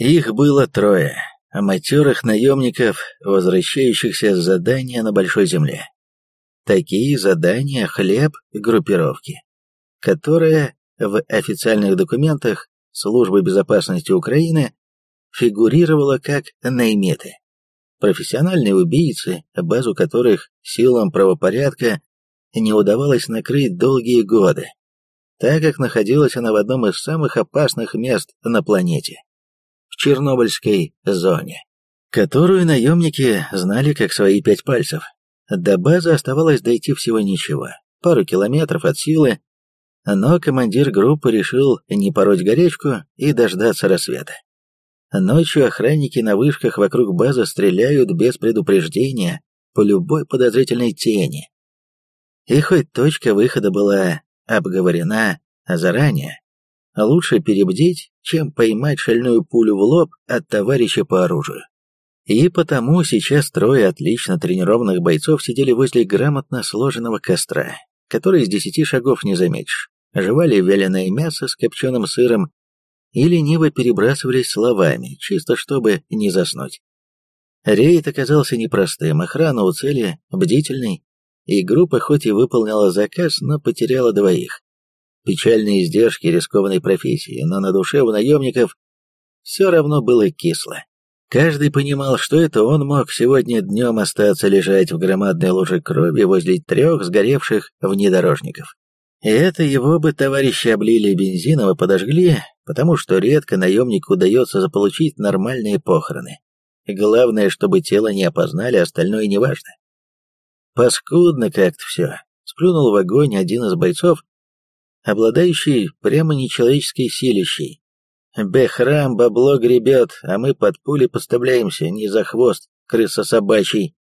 Их было трое, матерых наемников, возвращающихся с задания на Большой Земле. Такие задания – хлеб группировки, которая в официальных документах Службы безопасности Украины фигурировала как наймиты. Профессиональные убийцы, базу которых силам правопорядка не удавалось накрыть долгие годы, так как находилась она в одном из самых опасных мест на планете – в Чернобыльской зоне, которую наемники знали как свои пять пальцев. До базы оставалось дойти всего ничего, пару километров от силы, но командир группы решил не пороть горячку и дождаться рассвета. Ночью охранники на вышках вокруг базы стреляют без предупреждения по любой подозрительной тени. И хоть точка выхода была обговорена заранее, лучше перебдеть, чем поймать шальную пулю в лоб от товарища по оружию. И потому сейчас трое отлично тренированных бойцов сидели возле грамотно сложенного костра, который из десяти шагов не заметишь, жевали вяленое мясо с копченым сыром и лениво перебрасывались словами, чисто чтобы не заснуть. Рейд оказался непростым, охрана у цели бдительной, и группа хоть и выполняла заказ, но потеряла двоих. Печальные издержки рискованной профессии, но на душе у наемников все равно было кисло. Каждый понимал, что это он мог сегодня днем остаться лежать в громадной луже крови возле трех сгоревших внедорожников. И это его бы товарищи облили бензином и подожгли, потому что редко наемнику удается заполучить нормальные похороны. Главное, чтобы тело не опознали, остальное неважно. Паскудно как-то все. Сплюнул в огонь один из бойцов, обладающий прямо нечеловеческой силищей. Бехрам бабло гребет, а мы под пули подставляемся, не за хвост, крыса собачий.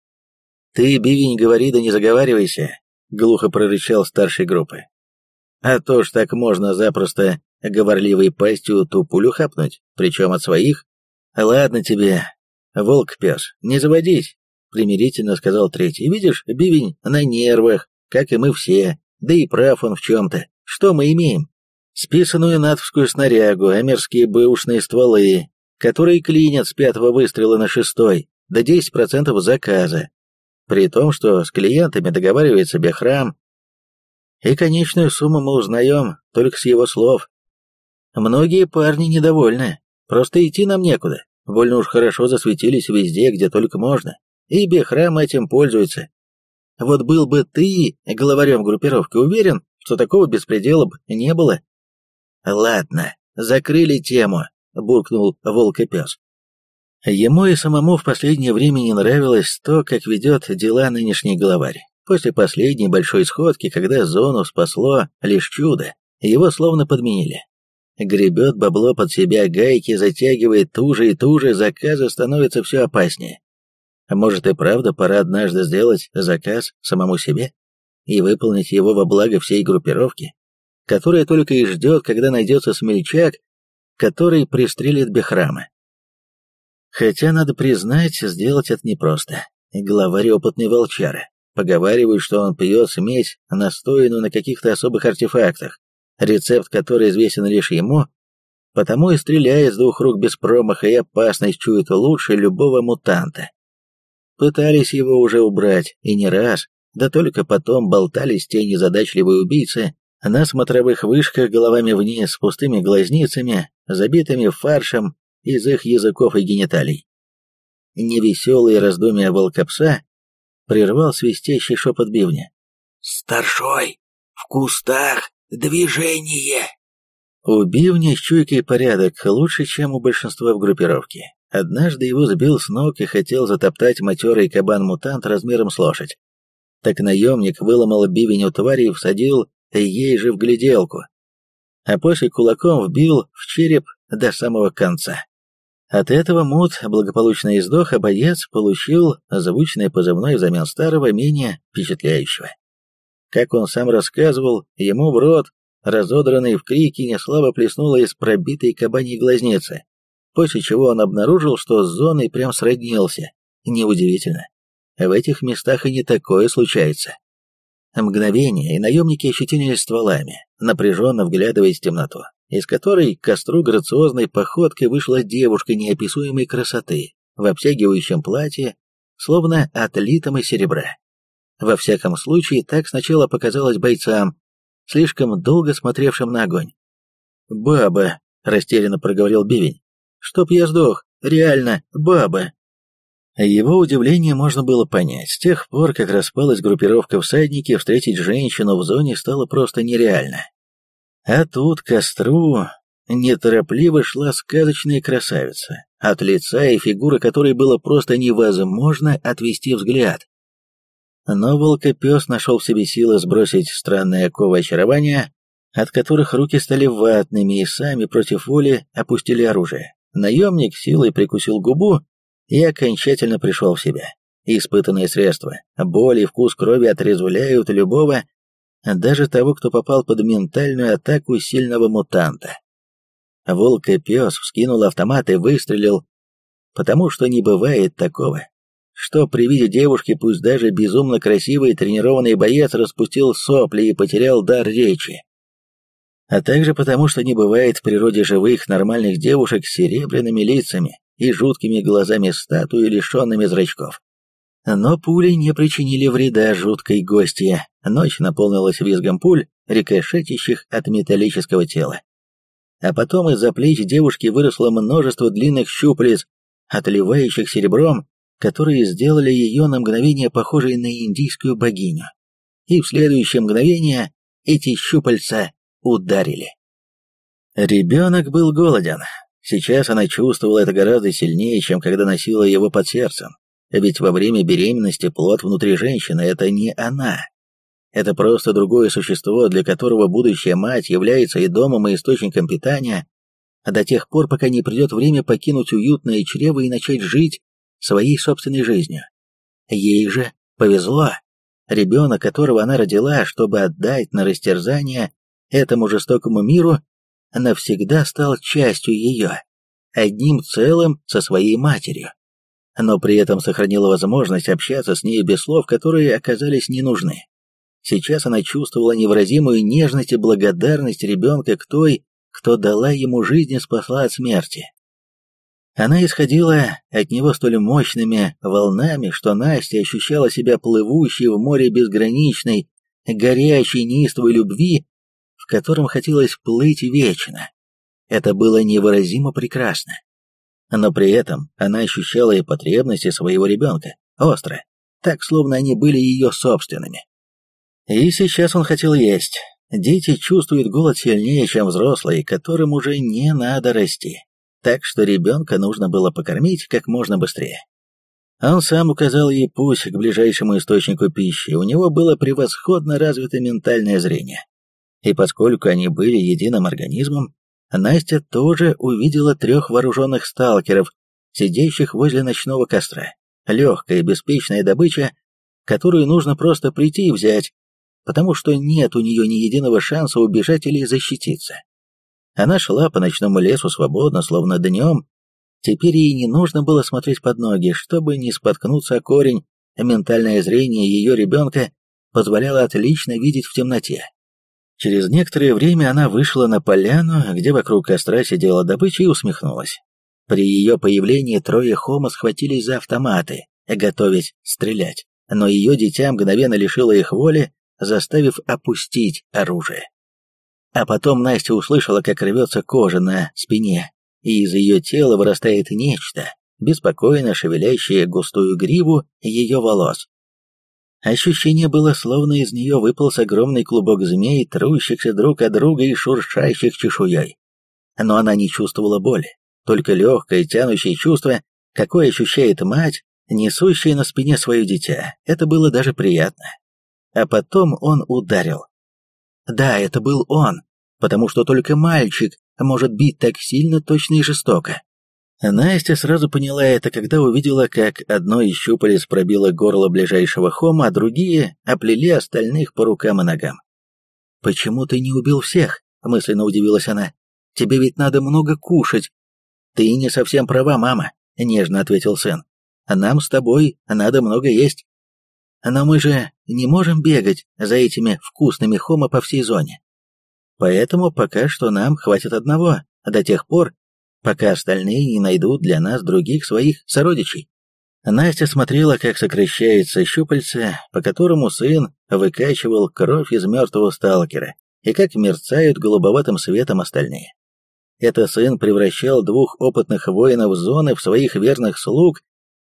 Ты, бивень, говори да не заговаривайся, глухо прорычал старшей группы. А то ж так можно запросто говорливой пастью ту пулю хапнуть, причем от своих. Ладно тебе, волк-пес, не заводись, примирительно сказал третий. Видишь, бивень на нервах, как и мы все, да и прав он в чем-то. Что мы имеем? Списанную натовскую снарягу, амерские бэушные стволы, которые клинят с пятого выстрела на шестой, до 10% заказа. При том, что с клиентами договаривается Бехрам, и конечную сумму мы узнаем только с его слов. Многие парни недовольны, просто идти нам некуда, больно уж хорошо засветились везде, где только можно, и Бехрам этим пользуется. Вот был бы ты главарем группировки, уверен, что такого беспредела бы не было. Ладно, закрыли тему, буркнул волк и пес. Ему и самому в последнее время не нравилось то, как ведет дела нынешний главарь. После последней большой сходки, когда зону спасло лишь чудо, его словно подменили. Гребет бабло под себя, гайки затягивает туже и туже, заказы становятся все опаснее. Может и правда пора однажды сделать заказ самому себе и выполнить его во благо всей группировки, которая только и ждет, когда найдется смельчак, который пристрелит Бехрама. Хотя, надо признать, сделать это непросто. Главарь опытный волчара. Поговаривают, что он пьет смесь, настоянную на каких-то особых артефактах, рецепт который известен лишь ему, потому и стреляет с двух рук без промаха и опасность чует лучше любого мутанта. Пытались его уже убрать, и не раз, да только потом болтались те незадачливые убийцы на смотровых вышках головами вниз с пустыми глазницами, забитыми фаршем из их языков и гениталий. Невеселые раздумья волкопса прервал свистящий шепот бивня. «Старшой! В кустах движение!» У бивня с чуйкой порядок лучше, чем у большинства в группировке. Однажды его сбил с ног и хотел затоптать матерый кабан-мутант размером с лошадь. Так наемник выломал бивень у твари и всадил ей же в гляделку, а после кулаком вбил в череп до самого конца. От этого Мут благополучно издох, а боец получил звучное позывной взамен старого, менее впечатляющего. Как он сам рассказывал, ему в рот, разодранный в крике, неслабо плеснуло из пробитой кабаньей глазницы, после чего он обнаружил, что с зоной прям сроднился. Неудивительно. В этих местах и не такое случается. Мгновение, и наемники ощетинились стволами, напряженно вглядываясь в темноту. из которой к костру грациозной походкой вышла девушка неописуемой красоты в обтягивающем платье, словно отлитом из серебра. Во всяком случае, так сначала показалось бойцам, слишком долго смотревшим на огонь. «Баба», — растерянно проговорил Бивень, — «чтоб я сдох, реально, баба». Его удивление можно было понять. С тех пор, как распалась группировка всадники, встретить женщину в зоне стало просто нереально. А тут к костру неторопливо шла сказочная красавица, от лица и фигуры которой было просто невозможно отвести взгляд. Но волкопес нашел в себе силы сбросить странные оковы очарования, от которых руки стали ватными и сами против воли опустили оружие. Наемник силой прикусил губу и окончательно пришел в себя. Испытанные средства, боль и вкус крови отрезвляют любого, даже того, кто попал под ментальную атаку сильного мутанта. Волк и пес вскинул автомат и выстрелил, потому что не бывает такого, что при виде девушки, пусть даже безумно красивый и тренированный боец распустил сопли и потерял дар речи. А также потому, что не бывает в природе живых нормальных девушек с серебряными лицами, и жуткими глазами статуи, лишенными зрачков. Но пули не причинили вреда жуткой гости. Ночь наполнилась визгом пуль, рикошетящих от металлического тела. А потом из-за плеч девушки выросло множество длинных щупалец, отливающих серебром, которые сделали ее на мгновение похожей на индийскую богиню. И в следующее мгновение эти щупальца ударили. Ребенок был голоден, Сейчас она чувствовала это гораздо сильнее, чем когда носила его под сердцем. Ведь во время беременности плод внутри женщины – это не она. Это просто другое существо, для которого будущая мать является и домом, и источником питания, а до тех пор, пока не придет время покинуть уютное чрево и начать жить своей собственной жизнью. Ей же повезло. Ребенок, которого она родила, чтобы отдать на растерзание этому жестокому миру, навсегда стал частью ее, одним целым со своей матерью, но при этом сохранила возможность общаться с ней без слов, которые оказались не нужны. Сейчас она чувствовала невыразимую нежность и благодарность ребенка к той, кто дала ему жизнь и спасла от смерти. Она исходила от него столь мощными волнами, что Настя ощущала себя плывущей в море безграничной, горячей, неистовой любви в котором хотелось плыть вечно. Это было невыразимо прекрасно. Но при этом она ощущала и потребности своего ребенка, остро, так словно они были ее собственными. И сейчас он хотел есть. Дети чувствуют голод сильнее, чем взрослые, которым уже не надо расти. Так что ребенка нужно было покормить как можно быстрее. Он сам указал ей путь к ближайшему источнику пищи, у него было превосходно развито ментальное зрение. И поскольку они были единым организмом, Настя тоже увидела трех вооруженных сталкеров, сидящих возле ночного костра. Легкая, беспечная добыча, которую нужно просто прийти и взять, потому что нет у нее ни единого шанса убежать или защититься. Она шла по ночному лесу свободно, словно днем. Теперь ей не нужно было смотреть под ноги, чтобы не споткнуться о корень. Ментальное зрение ее ребенка позволяло отлично видеть в темноте. Через некоторое время она вышла на поляну, где вокруг костра сидела добыча и усмехнулась. При ее появлении трое хома схватились за автоматы, готовясь стрелять, но ее дитя мгновенно лишило их воли, заставив опустить оружие. А потом Настя услышала, как рвется кожа на спине, и из ее тела вырастает нечто, беспокойно шевелящее густую гриву ее волос. Ощущение было, словно из нее выполз огромный клубок змей, трущихся друг от друга и шуршащих чешуей. Но она не чувствовала боли, только легкое, тянущее чувство, какое ощущает мать, несущая на спине свое дитя. Это было даже приятно. А потом он ударил. Да, это был он, потому что только мальчик может бить так сильно, точно и жестоко. Настя сразу поняла это, когда увидела, как одно из щупалец пробило горло ближайшего хома, а другие оплели остальных по рукам и ногам. «Почему ты не убил всех?» — мысленно удивилась она. «Тебе ведь надо много кушать». «Ты не совсем права, мама», — нежно ответил сын. «Нам с тобой надо много есть. Но мы же не можем бегать за этими вкусными хома по всей зоне. Поэтому пока что нам хватит одного, до тех пор, пока остальные не найдут для нас других своих сородичей. Настя смотрела, как сокращается щупальце, по которому сын выкачивал кровь из мертвого сталкера, и как мерцают голубоватым светом остальные. Это сын превращал двух опытных воинов зоны в своих верных слуг,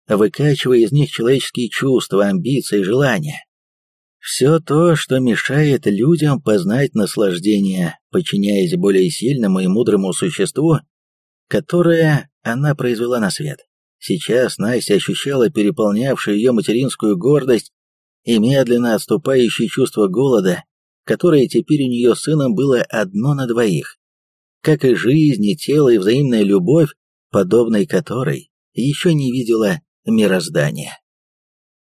выкачивая из них человеческие чувства, амбиции, желания. Все то, что мешает людям познать наслаждение, подчиняясь более сильному и мудрому существу, которое она произвела на свет. Сейчас Настя ощущала переполнявшую ее материнскую гордость и медленно отступающее чувство голода, которое теперь у нее с сыном было одно на двоих. Как и жизнь, и тело, и взаимная любовь, подобной которой еще не видела мироздание.